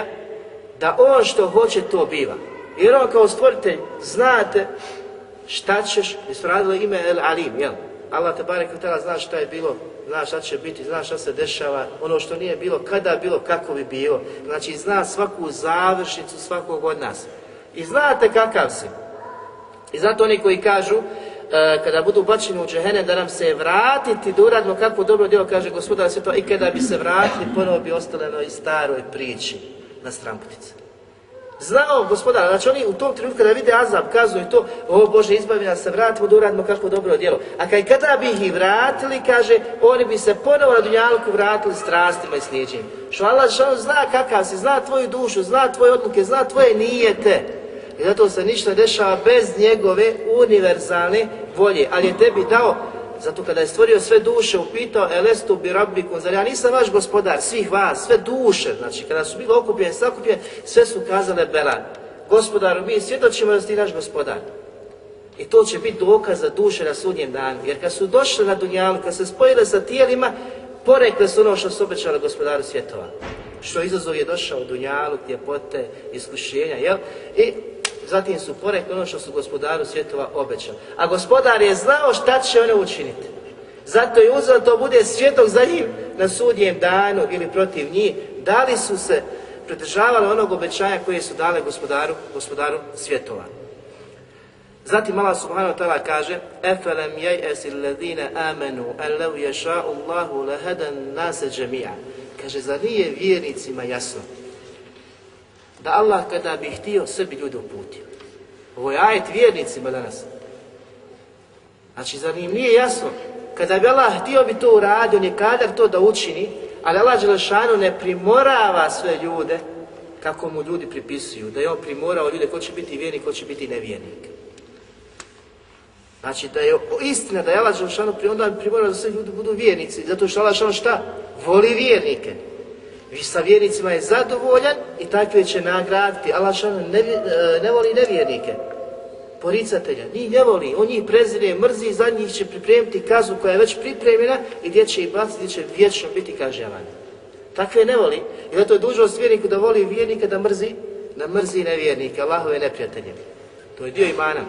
da on što hoće to biva. Jer on kao stvoritelj znate šta ćeš, mi smo radili ime El Alim, jel? Allah te barek htjela zna šta je bilo, zna šta će biti, zna šta se dešava, ono što nije bilo, kada bilo, kako bi bilo. Znači zna svaku završnicu svakog od nas. I znate kakav si. I zato oni koji kažu, e, kada budu bačeni u džehene, da nam se vratiti, da uradimo kakvo dobro djelo, kaže gospodar svjetova, i kada bi se vratili, ponovo bi ostale na i staroj priči. na stramputice. Znao gospodar, znači oni u tom trenutku kada vide azab, kazuju to, o Bože izbavi nas se, vratimo da uradimo kako dobro djelo. A kaj kada bi ih i vratili, kaže, oni bi se ponovo na dunjalku vratili strastima i slijeđenjem. Što Allah zna kakav si, zna tvoju dušu, zna tvoje odluke, zna tvoje nijete. I zato se ništa dešava bez njegove univerzalne volje. Ali je tebi dao zato kada je stvorio sve duše, upitao Elestu bi rabbikum, zar ja nisam vaš gospodar, svih vas, sve duše, znači kada su bili okupljeni, sakupljeni, sve su kazale Bela, gospodaru, mi svjedočimo da ti naš gospodar. I to će biti dokaz za duše na sudnjem danu, jer kad su došli na Dunjalu, kad se spojile sa tijelima, porekle su ono što su obećali gospodaru svjetova. Što izazov je došao u Dunjalu, ljepote, iskušenja, jel? I zatim su porekli ono što su gospodaru svjetova obećali. A gospodar je znao šta će one učiniti. Zato je uzeo to bude svjetok za njim na sudnjem danu ili protiv njih. Da li su se pridržavali onog obećanja koje su dale gospodaru, gospodaru svjetova. Zatim Allah subhanahu wa ta'ala kaže jaj'esi alladhina amanu an law yasha'u Allahu lahadan nase džemija. Kaže, zar nije vjernicima jasno da Allah kada bi htio sebi ljude uputio. Ovo je ajet vjernicima danas. Znači, zar im nije jasno? Kada bi Allah htio bi to uradio, on je kadar to da učini, ali Allah Đelešanu ne primorava sve ljude kako mu ljudi pripisuju, da je on primorao ljude ko će biti vjernik, ko će biti nevjernik. Znači da je istina da je Allah Đelešanu onda primorao da sve ljudi budu vjernici, zato što Allah Đelešanu šta? Voli vjernike. Vi sa vjernicima je zadovoljan i takve će nagraditi. Allah ne, ne voli nevjernike, poricatelja. Njih ne voli, on njih prezire, mrzi, za njih će pripremiti kaznu koja je već pripremljena i gdje će ih baciti, gdje će vječno biti kažnjavani. Takve ne voli. I zato je dužnost vjerniku da voli vjernika, da mrzi, da mrzi nevjernike, Allahove neprijatelje. To je dio imana.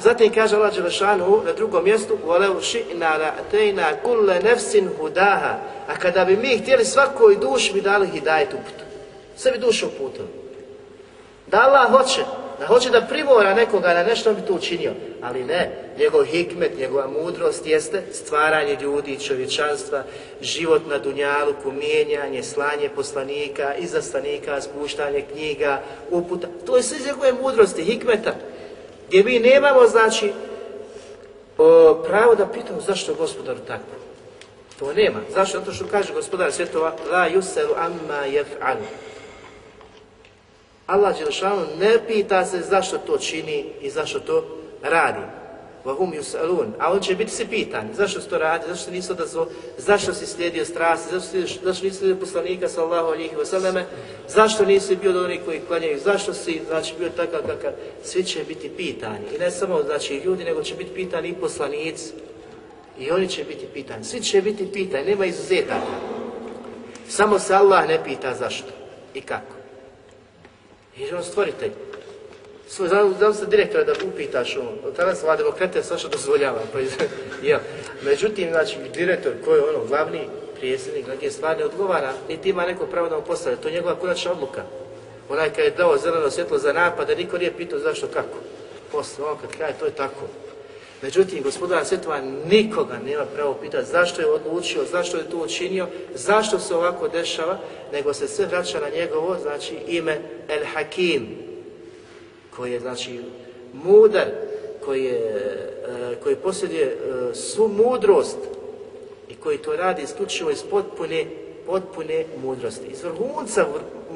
Zatim kaže Allah Đelešanu na drugom mjestu وَلَوْ شِئْنَا لَأْتَيْنَا كُلَّ نَفْسٍ هُدَاهَا A kada bi mi htjeli svakoj duši bi dali hidajet uputu. Sve bi dušu uputili. Da Allah hoće, da hoće da primora nekoga na nešto bi to učinio, ali ne, njegov hikmet, njegova mudrost jeste stvaranje ljudi i čovječanstva, život na dunjalu, mijenjanje, slanje poslanika, izaslanika, spuštanje knjiga, uputa. To je sve iz njegove mudrosti, hikmeta. Gdje mi nemamo, znači, o, pravo da pitamo zašto je gospodaru tako. To nema. Zašto? Zato što kaže gospodar svjetova La yuselu amma jef'al. Allah Đelšanu ne pita se zašto to čini i zašto to radi. Vahum yusalun. A on će biti se pitan. Zašto si to radi? Zašto nisi odazvao? Zašto si slijedio strasti? Zašto, zašto nisi slijedio poslanika sallahu alihi wasallam? Zašto nisi bio od onih koji klanjaju? Zašto si znači, bio takav kakav? Svi će biti pitani. I ne samo znači, ljudi, nego će biti pitani i poslanici. I oni će biti pitani. Svi će biti pitani. Nema izuzetaka. Samo se Allah ne pita zašto i kako. Jer on stvoritelj. Znam, se direktora da upitaš on, tada sva demokratija što dozvoljava. Pa ja. Međutim, znači, direktor koji je ono, glavni prijedsjednik, neke stvari ne odgovara, niti ima neko pravo da mu postavlja, to je njegova konačna odluka. Onaj kad je dao zeleno svjetlo za napad, da niko nije pitao zašto, kako. Posle, on kad kaže, to je tako. Međutim, gospodar svjetova nikoga nema pravo pitati zašto je odlučio, zašto je to učinio, zašto se ovako dešava, nego se sve vraća na njegovo, znači ime El Hakim, koji je znači mudar, koji, je, e, koji posjeduje e, svu mudrost i koji to radi isključivo iz potpune, potpune mudrosti. Iz vrhunca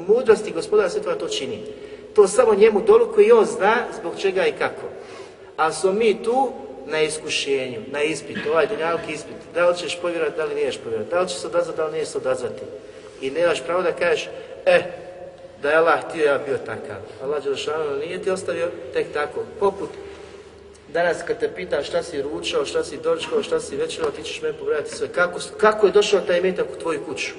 mudrosti gospodara svjetova to čini. To samo njemu dolu i on zna zbog čega i kako. A smo mi tu na iskušenju, na ispit, ovaj dunjalki ispit, da li ćeš povjerovati, da li niješ povjerovati, da li ćeš se odazvati, da li niješ se odazvati. I nemaš pravo da kažeš, e, da je Allah htio ja bio takav. Allah Đelšanu nije ti ostavio tek tako. Poput danas kad te pita šta si ručao, šta si dočkao, šta si večerao, ti ćeš me pogledati sve. Kako, kako je došao taj metak u tvoju kuću?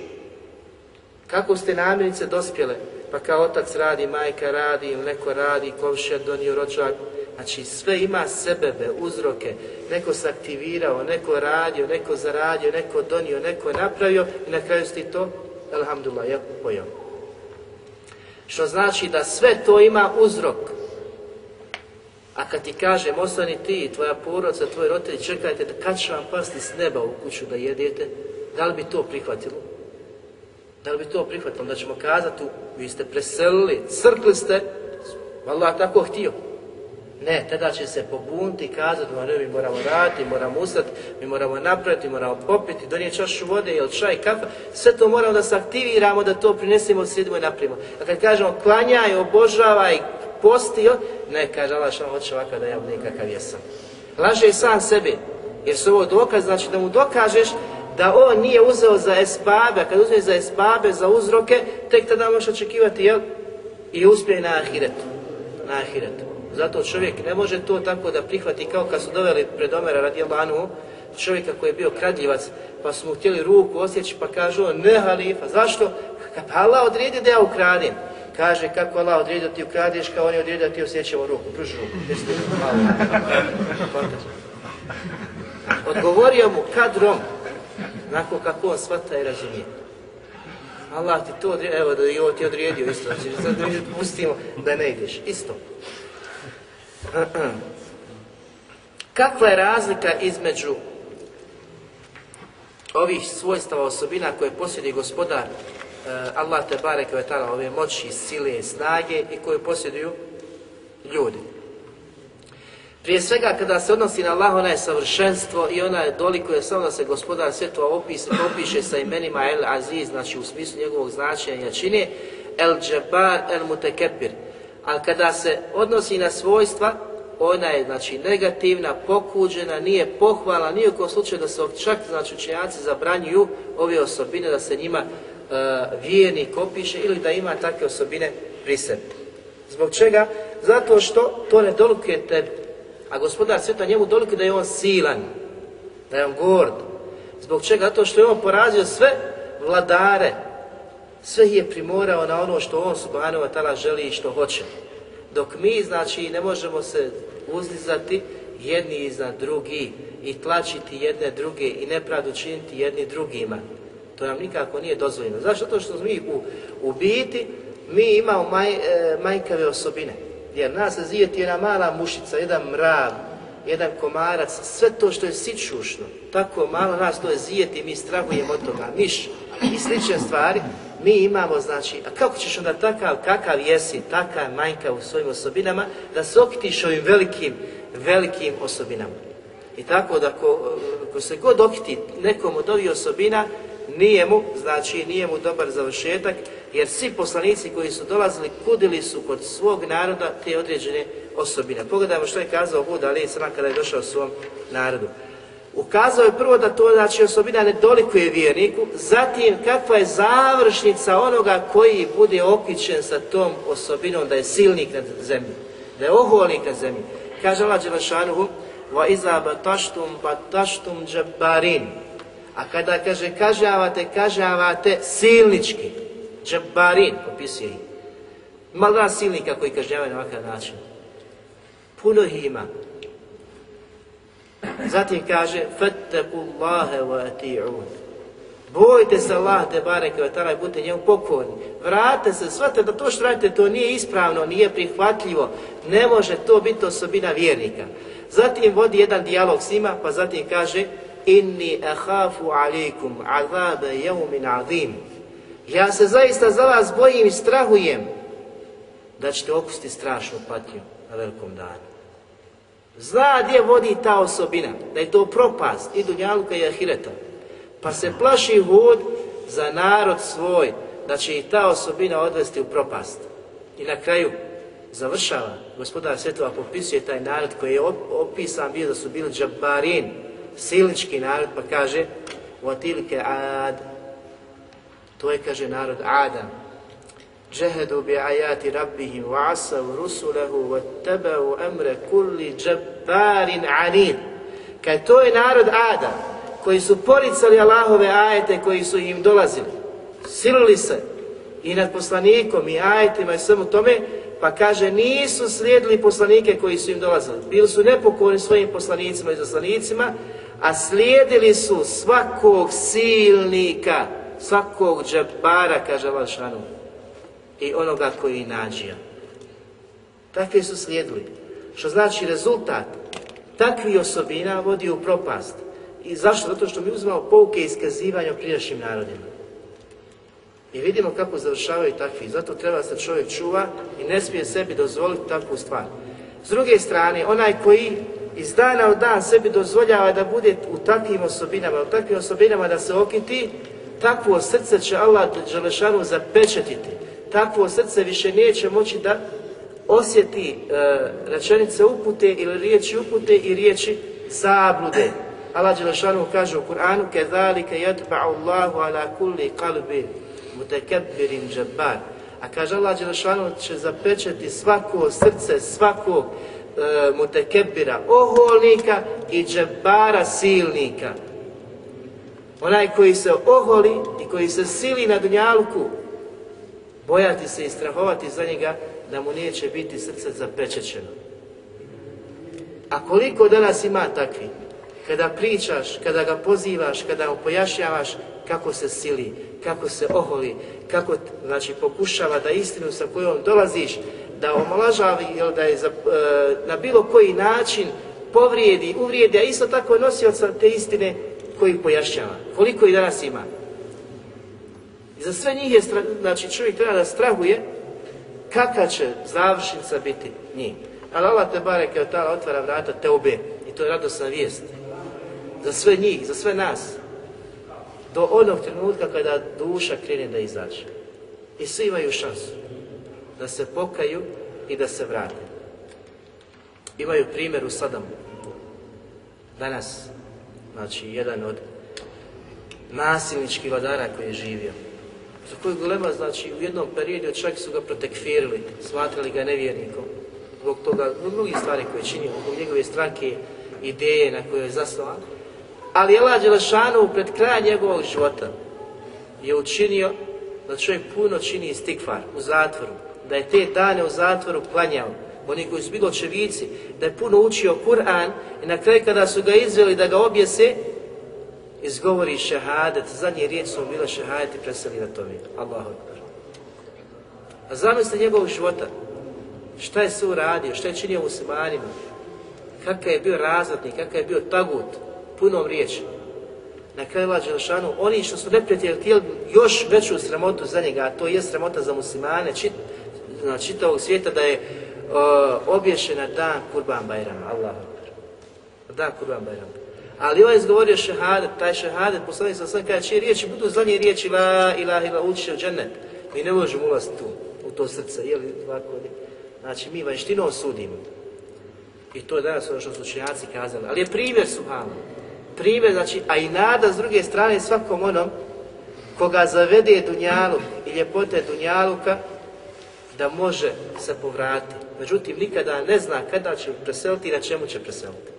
Kako ste namirnice dospjele? Pa kao otac radi, majka radi, neko radi, komšija donio rođak. Znači sve ima sebebe, uzroke. Neko se aktivirao, neko radio, neko zaradio, neko donio, neko napravio i na kraju ti to, alhamdulillah, ja pojao. Što znači da sve to ima uzrok. A kad ti kažem, ostani ti, tvoja porodca, tvoj roditelj, čekajte da kad će vam pasti s neba u kuću da jedete, da li bi to prihvatilo? Da li bi to prihvatili? Da ćemo kazati, vi ste preselili, crkli ste, Allah tako htio. Ne, tada će se pobuniti i kazati, ne, mi moramo raditi, moramo ustati, mi moramo napraviti, moramo popiti, donijeti čašu vode ili čaj, kafa, sve to moramo da se aktiviramo, da to prinesemo, sjedimo i napravimo. A kad kažemo klanjaj, obožavaj, posti, ne, kaže Allah što hoće ovakav da ja budem kakav jesam. Laže i sam sebi, jer su ovo dokaz, znači da mu dokažeš da on nije uzeo za esbabe, a kad uzme za esbabe, za uzroke, tek tada možeš očekivati, jel? I uspije na ahiretu. Na ahiretu. Zato čovjek ne može to tako da prihvati kao kad su doveli pred Omera radi Anu, čovjeka koji je bio kradljivac, pa su mu htjeli ruku osjeći, pa kažu on, ne halifa, zašto? Pa Allah odredi da ja ukradim. Kaže, kako Allah odredio ti ukradeš, kao on je odredio da ti osjećamo ruku, pruži ruku. Odgovorio mu kadrom, onako kako on shvata i razumije. Allah ti to odredio, evo da i ovo ti odredio isto, znači sad pustimo da ne ideš, isto. Kakva je razlika između ovih svojstava osobina koje posjeduje gospodar eh, Allah te barek ove moći, sile, snage i koje posjeduju ljudi. Prije svega kada se odnosi na Allah, ona je savršenstvo i ona je doliko samo da se gospodar svjetova opis, opiše sa imenima El Aziz, znači u smislu njegovog značenja jačine, El Džabar, El Mutekepir. Ali kada se odnosi na svojstva, ona je znači negativna, pokuđena, nije pohvala, nije u slučaju da se čak znači učenjaci zabranjuju ove osobine da se njima uh, vjernik opiše ili da ima takve osobine pri sebi. Zbog čega? Zato što to ne dolikuje tebi. A gospodar sveta njemu dolikuje da je on silan, da je on gord. Zbog čega? Zato što je on porazio sve vladare, sve je primorao na ono što on subhanahu wa ta'ala želi i što hoće. Dok mi, znači, ne možemo se uzlizati jedni iznad drugi i tlačiti jedne druge i nepravdu činiti jedni drugima. To nam nikako nije dozvoljeno. Zašto? Zato što mi u, u biti, mi imamo maj, e, majkave osobine. Jer nas zijeti jedna mala mušica, jedan mrav, jedan komarac, sve to što je sičušno, tako malo nas to je zijeti, mi strahujemo od toga, miš i slične stvari, mi imamo, znači, a kako ćeš onda takav, kakav jesi, takav manjka u svojim osobinama, da se okitiš ovim velikim, velikim osobinama. I tako da ko, ko se god okiti nekom od ovih osobina, nije mu, znači nije mu dobar završetak, jer svi poslanici koji su dolazili kudili su kod svog naroda te određene osobine. Pogledajmo što je kazao Buda ali kada je došao svom narodu. Ukazao je prvo da to znači osobina ne dolikuje vjerniku, zatim kakva je završnica onoga koji bude okićen sa tom osobinom da je silnik na zemlji, da je oholnik na zemlji. Kaže Allah Đelešanuhu, va iza bataštum bataštum džabarin. A kada kaže kažavate, kažavate silnički. Džabarin, opisuje ih. Ima silnika koji kažnjavaju na ovakav način. Puno ih ima. Zatim kaže Fattakullahe wa ati'un. Bojte se Allah te bareke budite njemu pokorni. Vrate se, shvatite da to što radite to nije ispravno, nije prihvatljivo. Ne može to biti osobina vjernika. Zatim vodi jedan dijalog s njima, pa zatim kaže Inni ahafu alikum azabe jeumin azim. Ja se zaista za vas bojim i strahujem da ćete okusti strašnu patnju na velikom danu. Zna gdje vodi ta osobina, da je to propast i Dunjaluka i Ahireta. Pa se plaši Hud za narod svoj, da će i ta osobina odvesti u propast. I na kraju završava, gospodar svjetova popisuje taj narod koji je opisan bio da su bili džabarin, silnički narod, pa kaže Vatilke ad, to je, kaže narod Adam. Džehedu bi ajati rabbihi wa asav rusulehu wa tebevu emre kulli džabarin anin. Kaj to je narod Adam, koji su poricali Allahove ajete koji su im dolazili. Silili se i nad poslanikom i ajetima i svemu tome, pa kaže nisu slijedili poslanike koji su im dolazili. Bili su nepokorni svojim poslanicima i zaslanicima, a slijedili su svakog silnika svakog džabara, kaže Allah i onoga koji nađija. Takvi su slijedili. Što znači rezultat takvih osobina vodi u propast. I zašto? Zato što mi uzimamo pouke iskazivanja prijašnjim narodima. I vidimo kako završavaju takvi. Zato treba se čovjek čuva i ne smije sebi dozvoliti takvu stvar. S druge strane, onaj koji iz dana u dan sebi dozvoljava da bude u takvim osobinama, u takvim osobinama da se okiti, takvo srce će Allah Đelešanu zapečetiti. Takvo srce više neće moći da osjeti e, rečenice upute ili riječi upute i riječi zablude. Allah Đelešanu kaže u Kur'anu كَذَلِكَ يَتْبَعُ اللَّهُ عَلَى كُلِّ قَلْبٍ مُتَكَبِّرٍ جَبَّارٍ A kaže Allah Đelešanu će zapečeti svako srce, svakog e, mutekebira, oholnika i džebara silnika. Onaj koji se oholi i koji se sili na dunjalku, bojati se i strahovati za njega da mu neće biti srce zapečećeno. A koliko danas ima takvi? Kada pričaš, kada ga pozivaš, kada mu pojašnjavaš kako se sili, kako se oholi, kako znači, pokušava da istinu sa kojom dolaziš, da omalažavi ili da je za, e, na bilo koji način povrijedi, uvrijedi, a isto tako nosioca te istine koji pojašnjava. Koliko i danas ima? I za sve njih je, znači čovjek treba da strahuje kakva će završnica biti njih. Ali Allah te bareke od tala otvara vrata te obe i to je radosna vijest. Za sve njih, za sve nas. Do onog trenutka kada duša krene da izađe. I svi imaju šansu da se pokaju i da se vrate. Imaju primjer u Sadamu. Danas, znači jedan od nasilničkih vladara koji je živio. Za koju golema, znači u jednom periodu čak su ga protekfirili, smatrali ga nevjernikom. Zbog toga, zbog drugih stvari koje je činio, zbog njegove stranke, ideje na koje je zasnovan. Ali Allah Đelešanu pred kraj njegovog života je učinio da čovjek puno čini istikvar u zatvoru, da je te dane u zatvoru klanjao, oni koji su bili očevici, da je puno učio Kur'an i na kraju kada su ga izveli da ga objese, izgovori šehadet, zadnje riječ su bile šehadet i preseli na tome. Allahu. A zamislite njegovog života. Šta je sve uradio, šta je činio muslimanima, kakav je bio razvodnik, kakav je bio tagut, punom riječi. Na kraju Allah Đelšanu, oni što su neprijatelji htjeli još veću sramotu za njega, a to je sramota za muslimane čit, čitavog svijeta da je obješen na dan Kurban Bajrama, Allah Dan Kurban Bajrama. Ali je izgovorio šehadet, taj šehadet, poslanik sam sam kaže, čije riječi budu zadnje riječi la ilaha ila učiše u džennet. Mi ne možemo ulaziti tu, u to srce, je li ovako Znači, mi vanštinom sudimo. I to je danas ono što su učenjaci kazali. Ali je primjer Subhanu. Primjer, znači, a i nada s druge strane svakom onom koga zavede Dunjaluk i ljepote Dunjaluka, da može se povratiti Međutim, nikada ne zna kada će preseliti i na čemu će preseliti.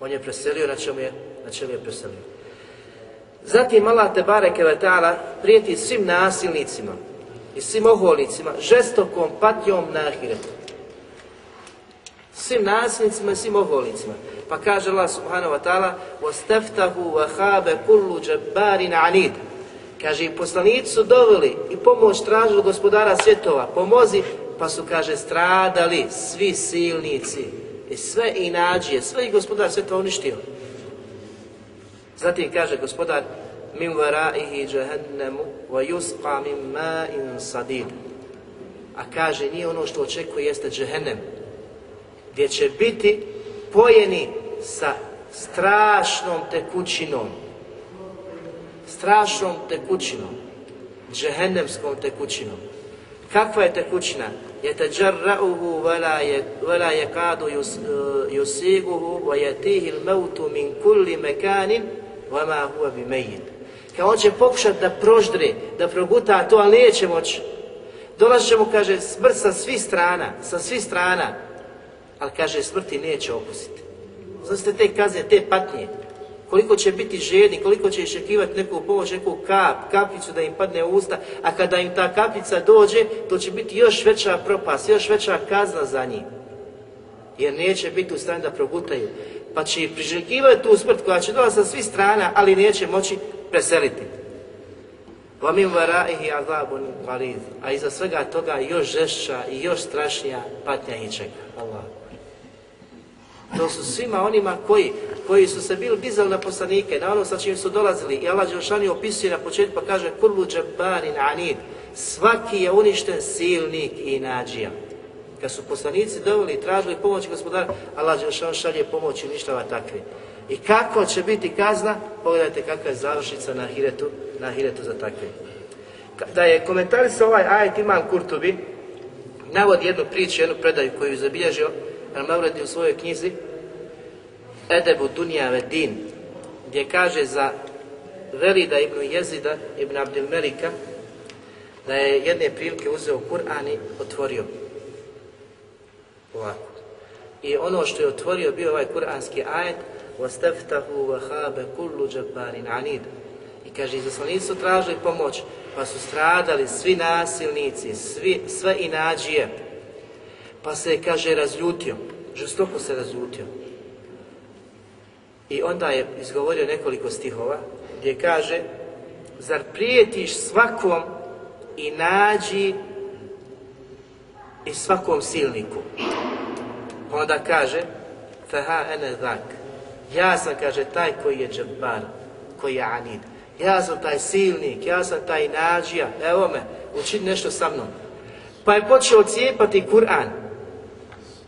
On je preselio na čemu je, na čemu je preselio. Zatim Allah te bareke prijeti svim nasilnicima i svim oholnicima žestokom patnjom na ahiretu. Svim nasilnicima i svim oholnicima. Pa kaže Allah subhanahu wa ta'ala وَاسْتَفْتَهُ وَهَابَ كُلُّ جَبَّارٍ عَنِيدٍ Kaže, i poslanici su doveli i pomoć tražili gospodara svjetova, pomozi, pa su, kaže, stradali svi silnici i sve inađije, sve i gospodar svjetova uništio. Zatim kaže gospodar, min varaihi jahannemu wa yusqa min ma'in sadid. A kaže, nije ono što očekuje jeste džehennem, gdje će biti pojeni sa strašnom tekućinom, strašnom tekućinom, džehennemskom tekućinom. Kakva je tekućina? يتجرأه ولا ولا يكاد يسيغه ويأتيه الموت من كل مكان وما هو بميت Kao on će pokušati da proždre, da proguta to, ali neće moći. Dolazit će mu, kaže, smrt sa svih strana, sa svih strana. Ali kaže, smrti neće okusiti. Znači te kazne, te patnje koliko će biti žedni, koliko će iščekivati neku pomoć, neku kap, kapicu da im padne u usta, a kada im ta kapica dođe, to će biti još veća propast, još veća kazna za njih. Jer neće biti u stanju da progutaju. Pa će priželjkivati tu smrt koja će dolaziti sa svih strana, ali neće moći preseliti. وَمِنْ وَرَائِهِ عَذَابٌ غَلِيظٌ A iza svega toga još žešća i još strašnija patnja ih čeka. Allah. To su svima onima koji, koji su se bili dizali na poslanike, na ono sa čim su dolazili i Allah Đelšani opisuje na početku pa kaže Kullu džabbarin anid, svaki je uništen silnik i nađija. Kad su poslanici doveli i tražili pomoć gospodara, Allah šalje pomoć i uništava takve. I kako će biti kazna? Pogledajte kakva je završnica na hiretu, na hiretu za takve. Da je komentarisao ovaj ajet Imam Kurtubi, navodi jednu priču, jednu predaju koju je zabilježio Al-Mavredi u svojoj knjizi Edebu Dunja Vedin, gdje kaže za Velida ibn Jezida ibn Abdil Melika da je jedne prilike uzeo Kur'an i otvorio ovako. I ono što je otvorio bio ovaj kuranski ajet وَاسْتَفْتَهُ وَهَابَ كُلُّ جَبَّارٍ عَنِيدٍ I kaže, izaslanici su tražili pomoć, pa su stradali svi nasilnici, svi, sve inađije. pa se, kaže, razljutio, žestoko se razljutio. I onda je izgovorio nekoliko stihova gdje kaže Zar prijetiš svakom i nađi i svakom silniku? Onda kaže Faha ene zak Ja sam, kaže, taj koji je džabar, koji je anid. Ja sam taj silnik, ja sam taj nađija, evo me, učini nešto sa mnom. Pa je počeo cijepati Kur'an.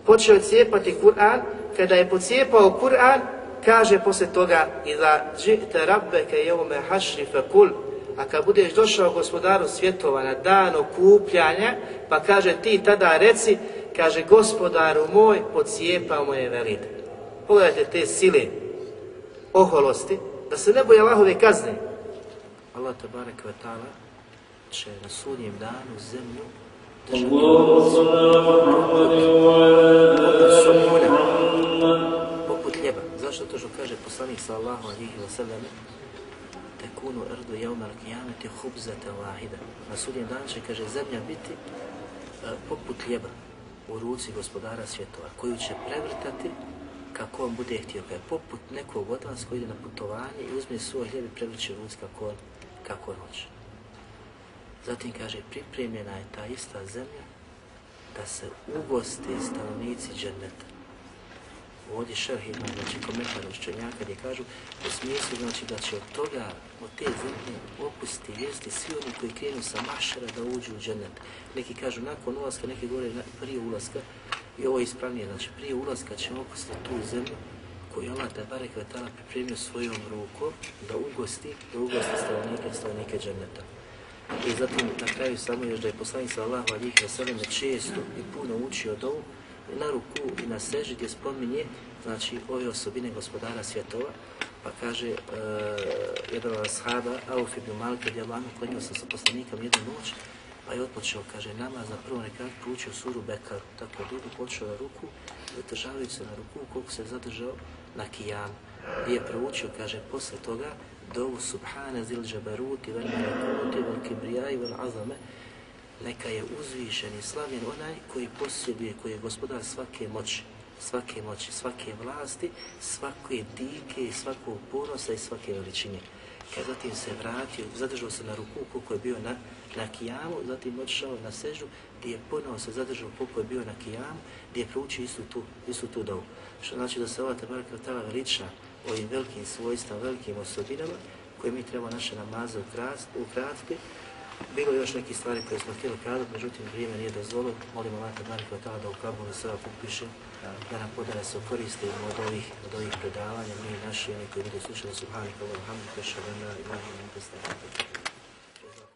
Počeo cijepati Kur'an, kada je pocijepao Kur'an, kaže poslije toga Iza džite rabbeke jevme hašri fekul a kad budeš došao gospodaru svjetova na dan okupljanja, pa kaže ti tada reci, kaže gospodaru moj, pocijepao moje velite. Pogledajte te sile, oholosti, da se ne boje Allahove kazne. Allah te barek će na sudnjem danu zemlju Poput ljeba. Zašto to što kaže poslanik sallahu alihi wa sallam tekunu erdu jaumal kijameti hubzata wahida. Na sudnjem dan će, kaže, zemlja biti e, poput ljeba u ruci gospodara svjetova, koju će prevrtati kako on bude htio. Kaj poput nekog od vas koji ide na putovanje i uzme svoj hljeb i prevrće ruci kako on, kako on hoće. Zatim kaže, pripremljena je ta ista zemlja da se ugoste stanovnici dženneta. Ovdje šerh ima, znači komentar učenjaka gdje kažu u smislu znači da će od toga, od te zemlje opusti vijesti svi oni koji krenu sa mašera da uđu u džennet. Neki kažu nakon ulaska, neki govore prije ulaska i ovo je ispravnije, znači prije ulaska će opustiti tu zemlju koju Allah te barek pripremio svojom rukom da ugosti, da ugosti stanovnike, stanovnike dženneta. I zatim na kraju samo još da je poslanik sallahu alihi wasallam često i puno učio dovu na ruku i na seži gdje spominje znači ove osobine gospodara svjetova pa kaže uh, jedan od ashaba Auf ibn radi Allahu klanjao sam sa poslanikom jednu noć pa je otpočeo, kaže, nama za prvo nekad proučio suru Bekar, tako dugo počeo na ruku, zadržavajući se na ruku, koliko se zadržao na kijam. I je proučio, kaže, posle toga, dovu subhane zil džabaruti, vel melekuti, vel kibrijai, vel azame, neka je uzvišen i slavljen onaj koji posjeduje, koji je gospodar svake moći, svake moći, svake vlasti, svake dike svakog ponosa i svake veličine. Kad zatim se vratio, zadržao se na ruku koliko je bio na, na kijamu, zatim otišao na sežu gdje je ponovo se zadržao koliko je bio na kijamu, gdje je proučio istu tu, istu tu dovu. Što znači da se ova tabaraka tala veliča ovim velikim svojstvama, velikim osobinama koje mi treba naše namaze ukratiti. Bilo je još neki stvari koje smo htjeli kazati, međutim vrijeme nije dozvolilo. Molimo Allah tabaraka tala da u Kabulu sve upiše, da nam podare se koristimo od ovih, od ovih predavanja, mi i naši, oni koji budu slušali Subhanika, Alhamdulillah, Šalana, Ilahim, Ilahim, Ilahim,